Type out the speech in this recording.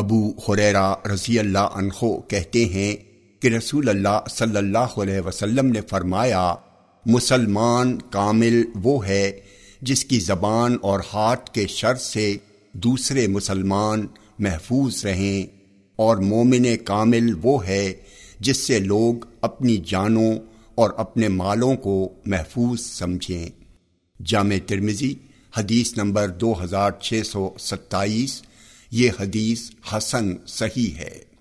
ابو حریرا رضی اللہ عنہ کہتے ہیں کہ رسول اللہ صلی اللہ علیہ وسلم نے فرمایا، مسلمان کامل وہ ہے جس کی زبان اور ہاتھ کے شر سے دوسرے مسلمان محفوظ رہیں اور مومن کامل وہ ہے جس سے لوگ اپنی جانوں اور اپنے مالوں کو محفوظ سمجھیں۔ جامع ترمزی حدیث نمبر دو ہزار چھ سو ستائیس۔ یہ حدیث حسن صحیح ہے۔